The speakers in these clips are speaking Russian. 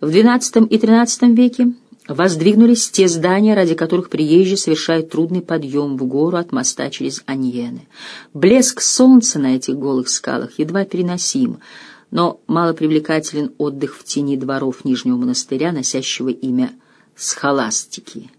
В XII и XIII веке воздвигнулись те здания, ради которых приезжие совершают трудный подъем в гору от моста через Аньены. Блеск солнца на этих голых скалах едва переносим, но малопривлекателен отдых в тени дворов Нижнего монастыря, носящего имя Схоластики.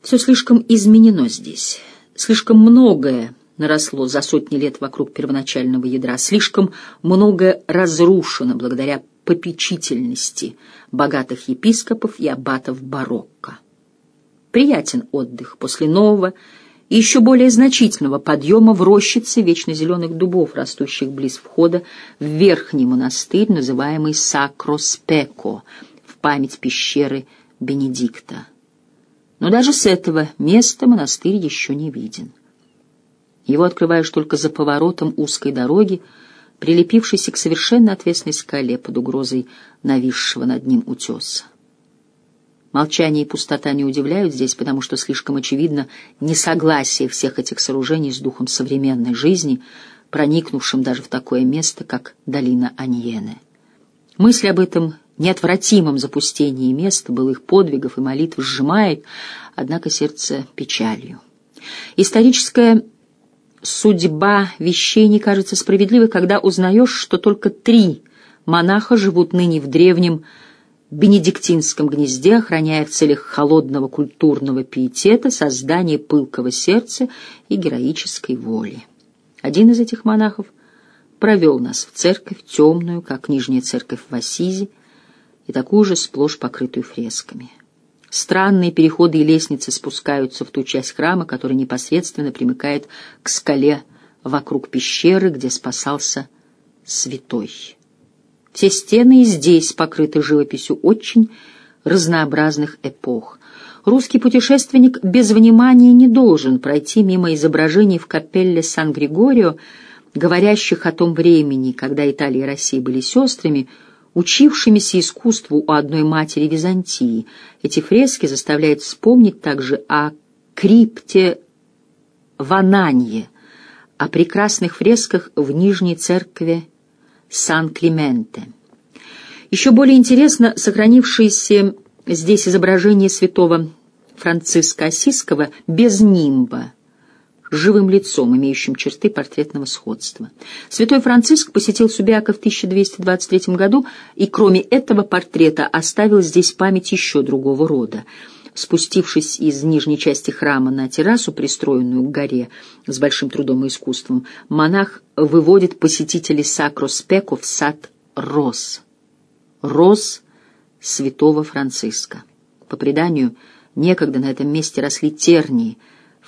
Все слишком изменено здесь, слишком многое наросло за сотни лет вокруг первоначального ядра, слишком многое разрушено благодаря попечительности богатых епископов и аббатов барокко. Приятен отдых после нового и еще более значительного подъема в рощице вечно зеленых дубов, растущих близ входа в верхний монастырь, называемый Сакроспеко, в память пещеры Бенедикта. Но даже с этого места монастырь еще не виден. Его открываешь только за поворотом узкой дороги, прилепившейся к совершенно отвесной скале под угрозой нависшего над ним утеса. Молчание и пустота не удивляют здесь, потому что слишком очевидно несогласие всех этих сооружений с духом современной жизни, проникнувшим даже в такое место, как долина Аньены. Мысль об этом неотвратимом запустении места, былых подвигов и молитв сжимает, однако сердце печалью. Историческая судьба вещей не кажется справедливой, когда узнаешь, что только три монаха живут ныне в древнем бенедиктинском гнезде, охраняя в целях холодного культурного пиетета создание пылкого сердца и героической воли. Один из этих монахов провел нас в церковь, темную, как нижняя церковь в Ассизе, и такую же сплошь покрытую фресками. Странные переходы и лестницы спускаются в ту часть храма, которая непосредственно примыкает к скале вокруг пещеры, где спасался святой. Все стены здесь покрыты живописью очень разнообразных эпох. Русский путешественник без внимания не должен пройти мимо изображений в капелле Сан-Григорио, говорящих о том времени, когда Италия и Россия были сестрами, учившимися искусству у одной матери Византии. Эти фрески заставляют вспомнить также о крипте Вананье, о прекрасных фресках в Нижней церкви Сан-Клименте. Еще более интересно сохранившееся здесь изображение святого Франциска Осиского без нимба, живым лицом, имеющим черты портретного сходства. Святой Франциск посетил Субиака в 1223 году и, кроме этого портрета, оставил здесь память еще другого рода. Спустившись из нижней части храма на террасу, пристроенную к горе с большим трудом и искусством, монах выводит посетителей Сакроспеку в сад роз. Роз святого Франциска. По преданию, некогда на этом месте росли тернии,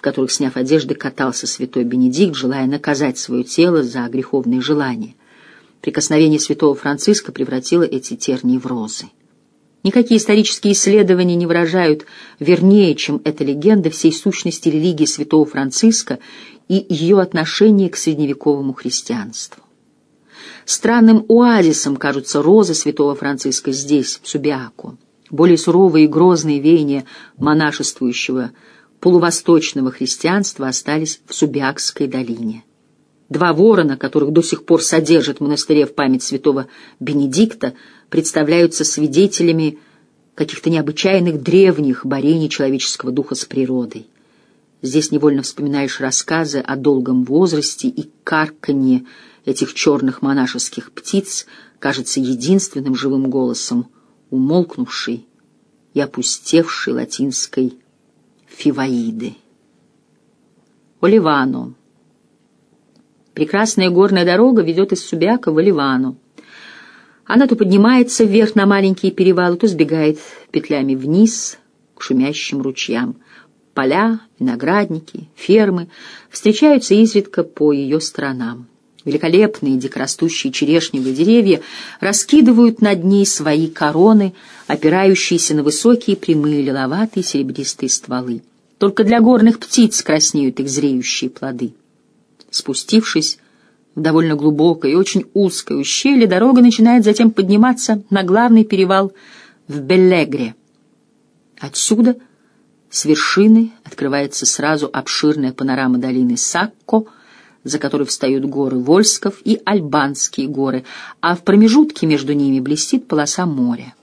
которых, сняв одежды, катался святой Бенедикт, желая наказать свое тело за греховные желания. Прикосновение святого Франциска превратило эти тернии в розы. Никакие исторические исследования не выражают вернее, чем эта легенда всей сущности религии святого Франциска и ее отношение к средневековому христианству. Странным оазисом кажутся розы святого Франциска здесь, в Субиаку. Более суровые и грозные веяния монашествующего полувосточного христианства остались в Субиакской долине. Два ворона, которых до сих пор содержат в монастыре в память святого Бенедикта, представляются свидетелями каких-то необычайных древних борений человеческого духа с природой. Здесь невольно вспоминаешь рассказы о долгом возрасте и карканье этих черных монашеских птиц, кажется единственным живым голосом, умолкнувшей и опустевшей латинской фиваиды. Оливано Прекрасная горная дорога ведет из Субяка в Оливану. Она то поднимается вверх на маленькие перевалы, то сбегает петлями вниз к шумящим ручьям. Поля, виноградники, фермы встречаются изредка по ее сторонам. Великолепные дикорастущие черешневые деревья раскидывают над ней свои короны, опирающиеся на высокие прямые лиловатые серебристые стволы. Только для горных птиц краснеют их зреющие плоды. Спустившись в довольно глубокое и очень узкое ущелье, дорога начинает затем подниматься на главный перевал в Беллегре. Отсюда, с вершины, открывается сразу обширная панорама долины Сакко, за которой встают горы Вольсков и Альбанские горы, а в промежутке между ними блестит полоса моря.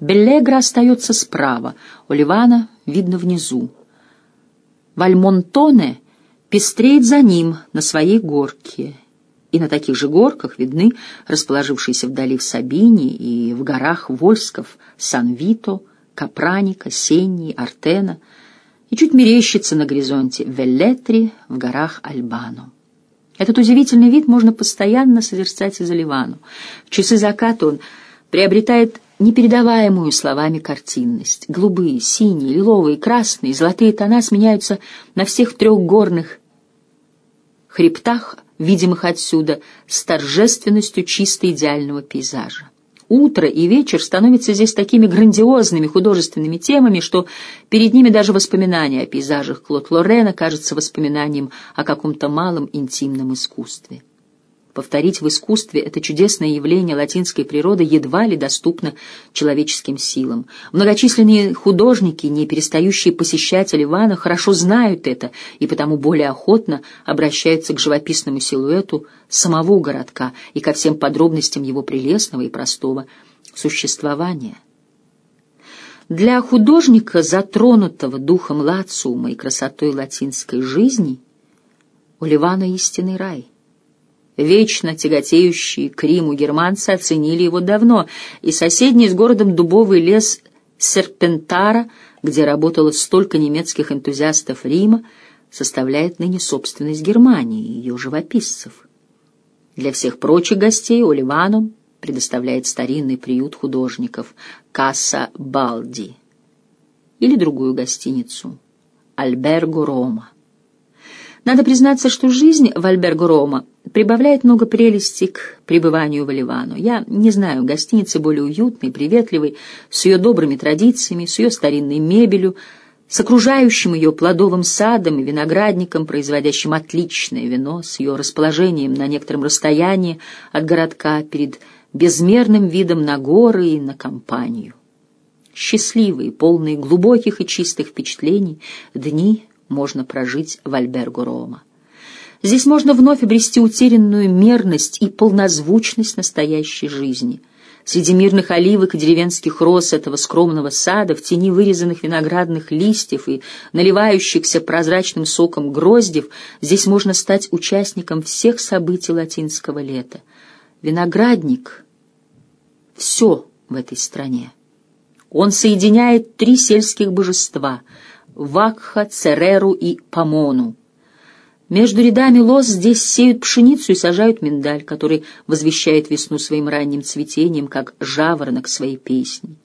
Беллегра остается справа, Оливана видно внизу. Вальмонтоне пестреет за ним на своей горке, и на таких же горках видны расположившиеся вдали в Сабине и в горах Вольсков, Сан-Вито, Капраника, Сенни, Артена, и чуть мерещится на горизонте Веллетри в горах Альбано. Этот удивительный вид можно постоянно созерцать из Оливану. В часы заката он приобретает непередаваемую словами картинность. Голубые, синие, лиловые, красные, золотые тона сменяются на всех трех горных хребтах, видимых отсюда, с торжественностью чисто идеального пейзажа. Утро и вечер становятся здесь такими грандиозными художественными темами, что перед ними даже воспоминания о пейзажах Клод Лорена кажется воспоминанием о каком-то малом интимном искусстве. Повторить в искусстве это чудесное явление латинской природы едва ли доступно человеческим силам. Многочисленные художники, не перестающие посещать Оливана, хорошо знают это и потому более охотно обращаются к живописному силуэту самого городка и ко всем подробностям его прелестного и простого существования. Для художника, затронутого духом лациума и красотой латинской жизни, Оливана истинный рай — Вечно тяготеющие к Риму германцы оценили его давно, и соседний с городом дубовый лес Серпентара, где работало столько немецких энтузиастов Рима, составляет ныне собственность Германии и ее живописцев. Для всех прочих гостей Оливану предоставляет старинный приют художников Касса Балди или другую гостиницу Альберго Рома. Надо признаться, что жизнь в Альберго Рома прибавляет много прелести к пребыванию в Оливану. Я не знаю гостиницы более уютной, приветливой, с ее добрыми традициями, с ее старинной мебелью, с окружающим ее плодовым садом и виноградником, производящим отличное вино, с ее расположением на некотором расстоянии от городка перед безмерным видом на горы и на компанию. Счастливые, полные глубоких и чистых впечатлений, дни можно прожить в Альберго Рома. Здесь можно вновь обрести утерянную мерность и полнозвучность настоящей жизни. Среди мирных оливок и деревенских роз этого скромного сада, в тени вырезанных виноградных листьев и наливающихся прозрачным соком гроздев, здесь можно стать участником всех событий латинского лета. Виноградник — все в этой стране. Он соединяет три сельских божества — Вакха, Цереру и Помону, между рядами лоз здесь сеют пшеницу и сажают миндаль, который возвещает весну своим ранним цветением, как жаворонок своей песни.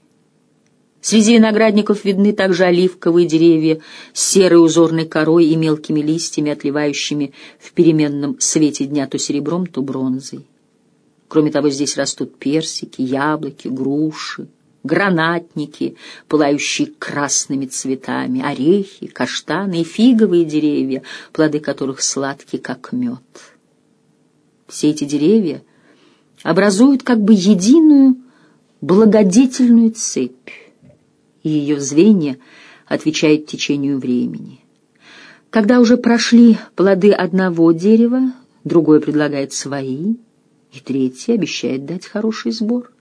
Среди виноградников видны также оливковые деревья с серой узорной корой и мелкими листьями, отливающими в переменном свете дня то серебром, то бронзой. Кроме того, здесь растут персики, яблоки, груши, гранатники, пылающие красными цветами, орехи, каштаны и фиговые деревья, плоды которых сладкие, как мед. Все эти деревья образуют как бы единую благодетельную цепь, и ее звенья отвечают течению времени. Когда уже прошли плоды одного дерева, другое предлагает свои, и третье обещает дать хороший сбор.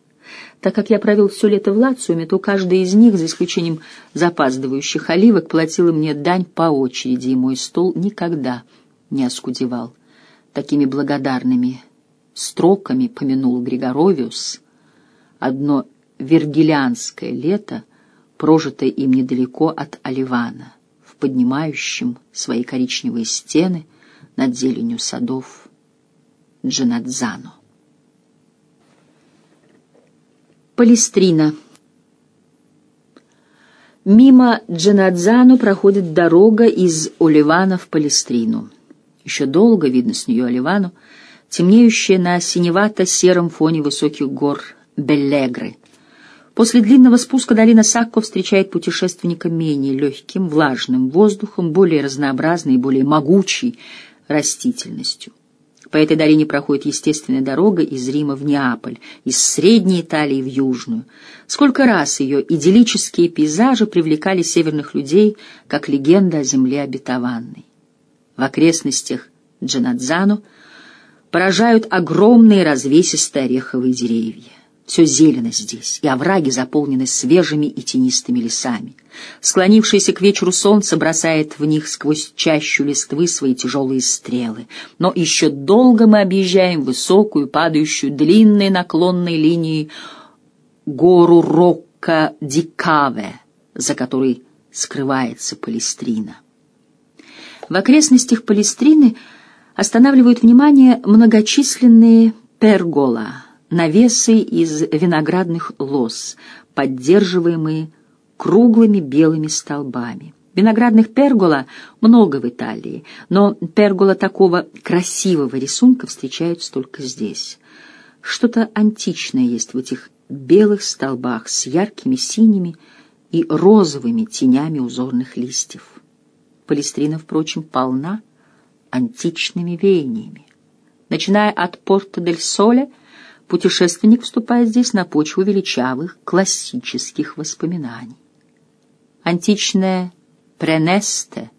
Так как я провел все лето в Лациуме, то каждый из них, за исключением запаздывающих оливок, платила мне дань по очереди, и мой стол никогда не оскудевал. Такими благодарными строками помянул Григоровиус одно вергилианское лето, прожитое им недалеко от Оливана, в поднимающем свои коричневые стены над зеленью садов Джанадзано. Палестрина. Мимо Джанадзану проходит дорога из Оливана в Палестрину. Еще долго видно с нее Оливану, темнеющая на синевато-сером фоне высоких гор Беллегры. После длинного спуска долина Сакко встречает путешественника менее легким, влажным воздухом, более разнообразной и более могучей растительностью. По этой долине проходит естественная дорога из Рима в Неаполь, из Средней Италии в Южную. Сколько раз ее идиллические пейзажи привлекали северных людей, как легенда о земле обетованной. В окрестностях Джанадзану, поражают огромные развесистые ореховые деревья. Все зелено здесь, и овраги заполнены свежими и тенистыми лесами. Склонившееся к вечеру солнце бросает в них сквозь чащу листвы свои тяжелые стрелы. Но еще долго мы объезжаем высокую, падающую длинной наклонной линией гору Рокка-Дикаве, за которой скрывается Палестрина. В окрестностях Палестрины останавливают внимание многочисленные пергола, навесы из виноградных лоз, поддерживаемые круглыми белыми столбами. Виноградных пергола много в Италии, но пергола такого красивого рисунка встречаются только здесь. Что-то античное есть в этих белых столбах с яркими синими и розовыми тенями узорных листьев. Палестрина, впрочем, полна античными веяниями. Начиная от Порто-дель-Соле, путешественник вступает здесь на почву величавых классических воспоминаний. Античная Пренесте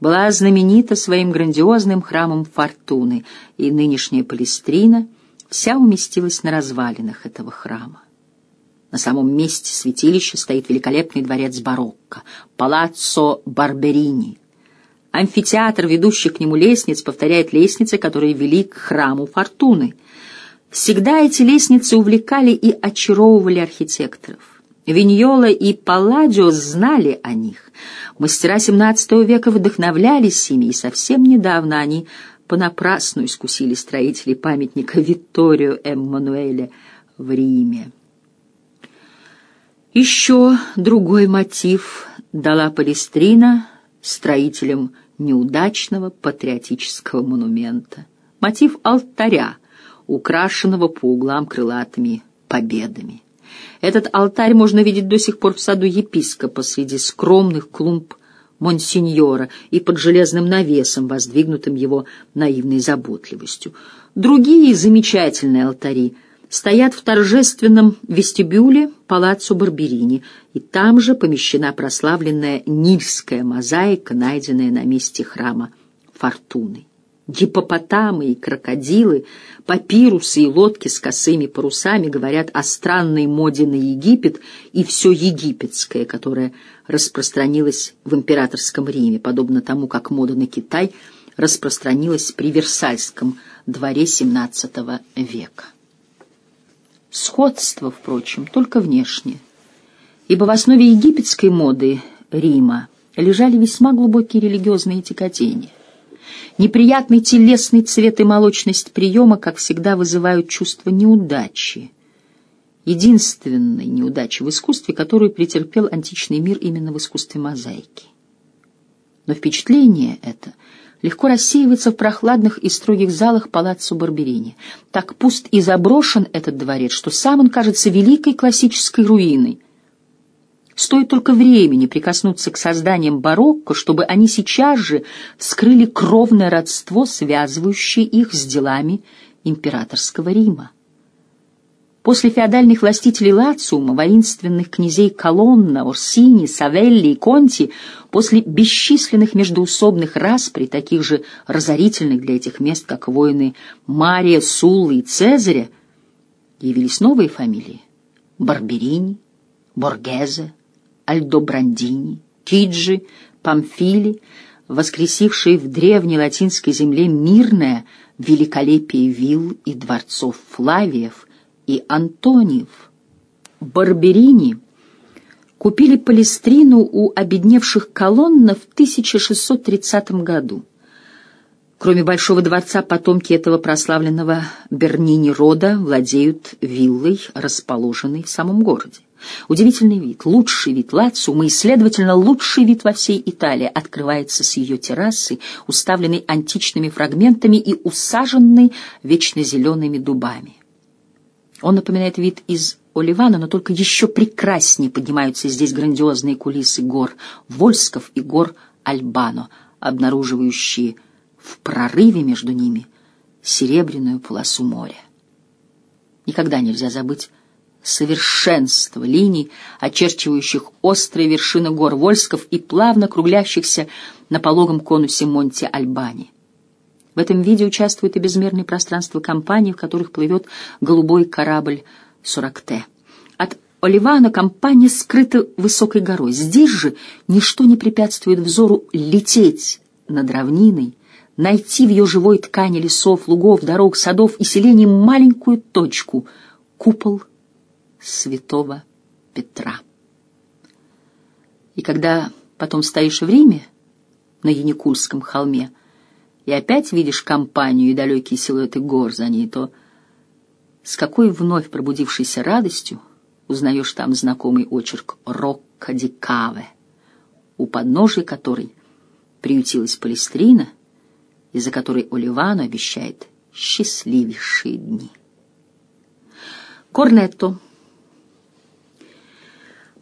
была знаменита своим грандиозным храмом Фортуны, и нынешняя Палестрина вся уместилась на развалинах этого храма. На самом месте святилища стоит великолепный дворец барокко, палаццо Барберини. Амфитеатр, ведущий к нему лестниц, повторяет лестницы, которые вели к храму Фортуны. Всегда эти лестницы увлекали и очаровывали архитекторов. Виньола и Палладио знали о них. Мастера XVII века вдохновлялись ими, и совсем недавно они понапрасну искусили строителей памятника Витторио Эммануэля в Риме. Еще другой мотив дала Палестрина строителям неудачного патриотического монумента. Мотив алтаря, украшенного по углам крылатыми победами. Этот алтарь можно видеть до сих пор в саду епископа среди скромных клумб монсеньора и под железным навесом, воздвигнутым его наивной заботливостью. Другие замечательные алтари — стоят в торжественном вестибюле палаццо Барберини, и там же помещена прославленная нильская мозаика, найденная на месте храма Фортуны. Гипопотамы и крокодилы, папирусы и лодки с косыми парусами говорят о странной моде на Египет и все египетское, которое распространилось в императорском Риме, подобно тому, как мода на Китай распространилась при Версальском дворе XVII века. Сходство, впрочем, только внешнее, ибо в основе египетской моды Рима лежали весьма глубокие религиозные тяготения. Неприятный телесный цвет и молочность приема, как всегда, вызывают чувство неудачи. Единственной неудачи в искусстве, которую претерпел античный мир именно в искусстве мозаики. Но впечатление это легко рассеивается в прохладных и строгих залах палаццо Барберини. Так пуст и заброшен этот дворец, что сам он кажется великой классической руиной. Стоит только времени прикоснуться к созданиям барокко, чтобы они сейчас же вскрыли кровное родство, связывающее их с делами императорского Рима. После феодальных властителей Лациума, воинственных князей Колонна, Орсини, Савелли и Конти, после бесчисленных междоусобных распри, таких же разорительных для этих мест, как воины Мария, Суллы и Цезаря, явились новые фамилии — Барберини, Боргезе, Альдобрандини, Киджи, Памфили, воскресившие в древней латинской земле мирное великолепие вилл и дворцов Флавиев — и Антониев. Барберини купили Палестрину у обедневших колоннов в 1630 году. Кроме Большого дворца, потомки этого прославленного Бернини рода владеют виллой, расположенной в самом городе. Удивительный вид, лучший вид Лациума и, следовательно, лучший вид во всей Италии открывается с ее террасы, уставленной античными фрагментами и усаженной вечно зелеными дубами. Он напоминает вид из Оливана, но только еще прекраснее поднимаются здесь грандиозные кулисы гор Вольсков и гор Альбано, обнаруживающие в прорыве между ними серебряную полосу моря. Никогда нельзя забыть совершенство линий, очерчивающих острые вершины гор Вольсков и плавно круглящихся на пологом конусе Монте Альбани. В этом виде участвует и безмерное пространство компании, в которых плывет голубой корабль «Суракте». От Оливана компания скрыта высокой горой. Здесь же ничто не препятствует взору лететь над равниной, найти в ее живой ткани лесов, лугов, дорог, садов и селений маленькую точку — купол святого Петра. И когда потом стоишь в Риме, на Яникульском холме, и опять видишь компанию и далекие силуэты гор за ней, то с какой вновь пробудившейся радостью узнаешь там знакомый очерк Рокко ди Каве, у подножия которой приютилась Палестрина, и за которой Оливану обещает счастливейшие дни. Корнетто —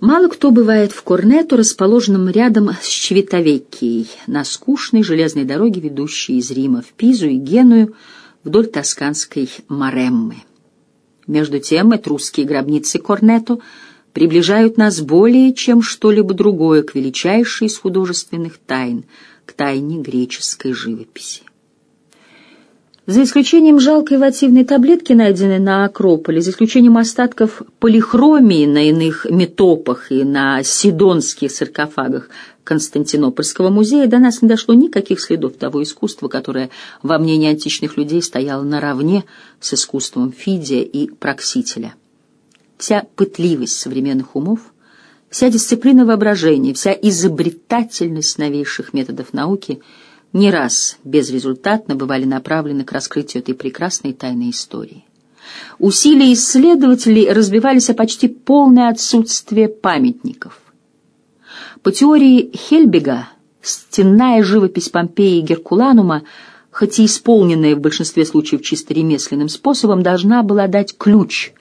Мало кто бывает в Корнетто, расположенном рядом с Чевитовеккией, на скучной железной дороге, ведущей из Рима в Пизу и Геную вдоль тосканской Мареммы. Между тем, этрусские гробницы Корнетто приближают нас более, чем что-либо другое к величайшей из художественных тайн, к тайне греческой живописи. За исключением жалкой вативной таблетки, найденной на Акрополе, за исключением остатков полихромии на иных метопах и на сидонских саркофагах Константинопольского музея, до нас не дошло никаких следов того искусства, которое во мнении античных людей стояло наравне с искусством Фидия и Проксителя. Вся пытливость современных умов, вся дисциплина воображения, вся изобретательность новейших методов науки — не раз безрезультатно бывали направлены к раскрытию этой прекрасной тайной истории. Усилия исследователей разбивались о почти полное отсутствие памятников. По теории Хельбига, стенная живопись Помпеи и Геркуланума, хоть и исполненная в большинстве случаев чисто ремесленным способом, должна была дать ключ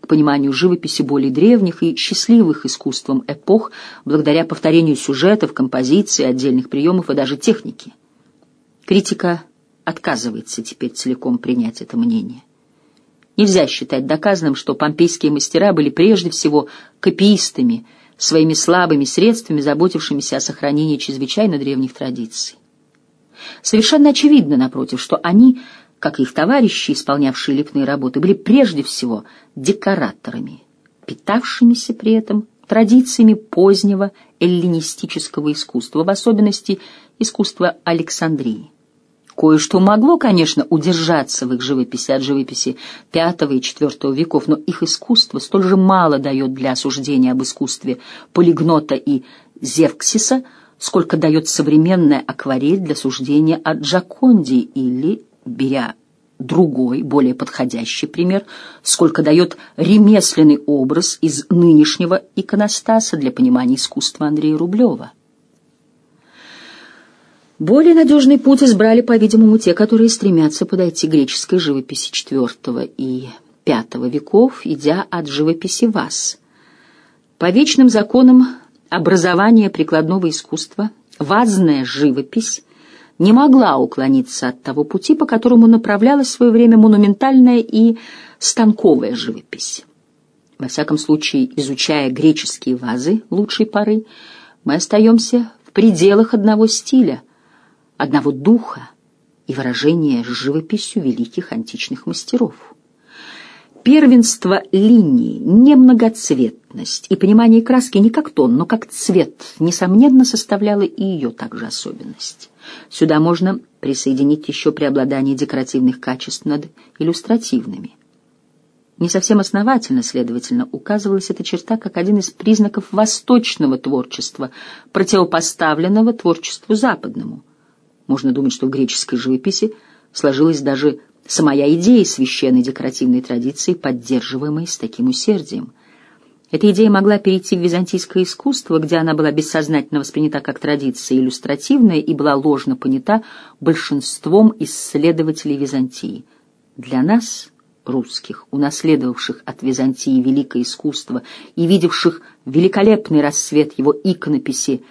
к пониманию живописи более древних и счастливых искусством эпох благодаря повторению сюжетов, композиции, отдельных приемов и даже техники. Критика отказывается теперь целиком принять это мнение. Нельзя считать доказанным, что помпейские мастера были прежде всего копиистами, своими слабыми средствами, заботившимися о сохранении чрезвычайно древних традиций. Совершенно очевидно, напротив, что они, как их товарищи, исполнявшие лепные работы, были прежде всего декораторами, питавшимися при этом традициями позднего эллинистического искусства, в особенности искусства Александрии. Кое-что могло, конечно, удержаться в их живописи от живописи V и IV веков, но их искусство столь же мало дает для осуждения об искусстве Полигнота и Зевксиса, сколько дает современная акварель для суждения о Джаконде или, беря другой, более подходящий пример, сколько дает ремесленный образ из нынешнего иконостаса для понимания искусства Андрея Рублева. Более надежный путь избрали, по-видимому, те, которые стремятся подойти к греческой живописи IV и V веков, идя от живописи ваз. По вечным законам образования прикладного искусства вазная живопись не могла уклониться от того пути, по которому направлялась в свое время монументальная и станковая живопись. Во всяком случае, изучая греческие вазы лучшей поры, мы остаемся в пределах одного стиля — одного духа и выражения живописью великих античных мастеров. Первенство линии, немногоцветность и понимание краски не как тон, но как цвет, несомненно, составляло и ее также особенность. Сюда можно присоединить еще преобладание декоративных качеств над иллюстративными. Не совсем основательно, следовательно, указывалась эта черта как один из признаков восточного творчества, противопоставленного творчеству западному – можно думать, что в греческой живописи сложилась даже самая идея священной декоративной традиции, поддерживаемой с таким усердием. Эта идея могла перейти в византийское искусство, где она была бессознательно воспринята как традиция иллюстративная и была ложно понята большинством исследователей Византии. Для нас, русских, унаследовавших от Византии великое искусство и видевших великолепный рассвет его иконописи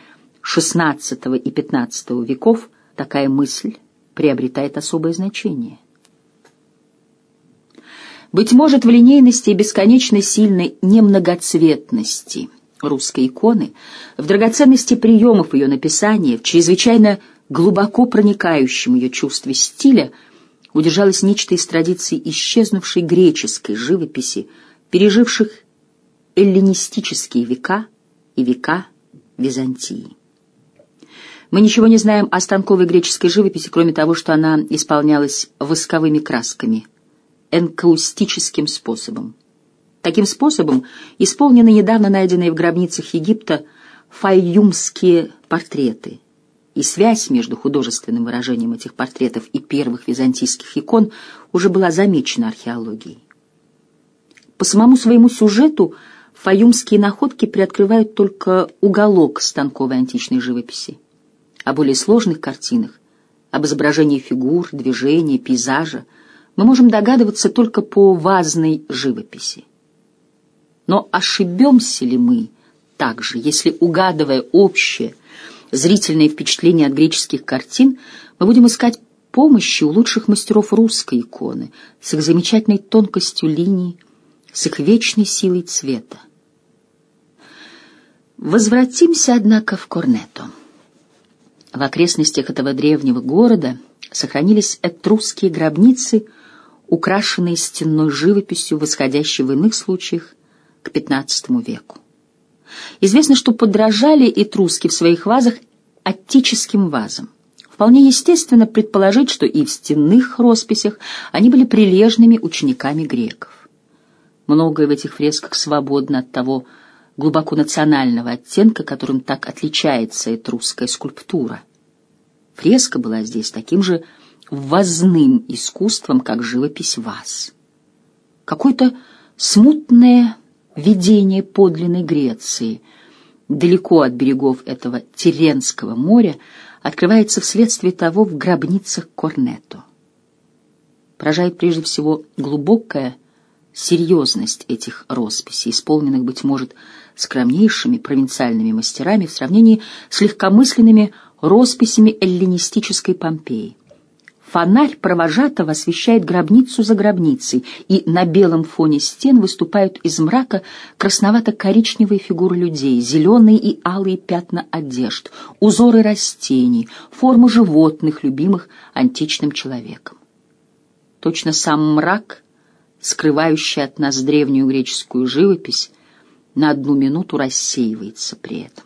XVI и XV веков, такая мысль приобретает особое значение. Быть может, в линейности и бесконечно сильной немногоцветности русской иконы, в драгоценности приемов ее написания, в чрезвычайно глубоко проникающем ее чувстве стиля удержалось нечто из традиций исчезнувшей греческой живописи, переживших эллинистические века и века Византии. Мы ничего не знаем о станковой греческой живописи, кроме того, что она исполнялась восковыми красками, энкаустическим способом. Таким способом исполнены недавно найденные в гробницах Египта файюмские портреты. И связь между художественным выражением этих портретов и первых византийских икон уже была замечена археологией. По самому своему сюжету фаюмские находки приоткрывают только уголок станковой античной живописи. О более сложных картинах, об изображении фигур, движения, пейзажа мы можем догадываться только по вазной живописи. Но ошибемся ли мы также, если, угадывая общее зрительное впечатление от греческих картин, мы будем искать помощи у лучших мастеров русской иконы с их замечательной тонкостью линий, с их вечной силой цвета? Возвратимся, однако, в Корнетто. В окрестностях этого древнего города сохранились этрусские гробницы, украшенные стенной живописью, восходящей в иных случаях к XV веку. Известно, что подражали этруски в своих вазах аттическим вазам. Вполне естественно предположить, что и в стенных росписях они были прилежными учениками греков. Многое в этих фресках свободно от того глубоко национального оттенка, которым так отличается этрусская скульптура. Фреска была здесь таким же вазным искусством, как живопись ваз. Какое-то смутное видение подлинной Греции, далеко от берегов этого Теренского моря, открывается вследствие того в гробницах Корнетто. Поражает прежде всего глубокая серьезность этих росписей, исполненных, быть может, скромнейшими провинциальными мастерами в сравнении с легкомысленными росписями эллинистической Помпеи. Фонарь провожатого освещает гробницу за гробницей, и на белом фоне стен выступают из мрака красновато-коричневые фигуры людей, зеленые и алые пятна одежд, узоры растений, формы животных, любимых античным человеком. Точно сам мрак, скрывающий от нас древнюю греческую живопись, на одну минуту рассеивается при этом.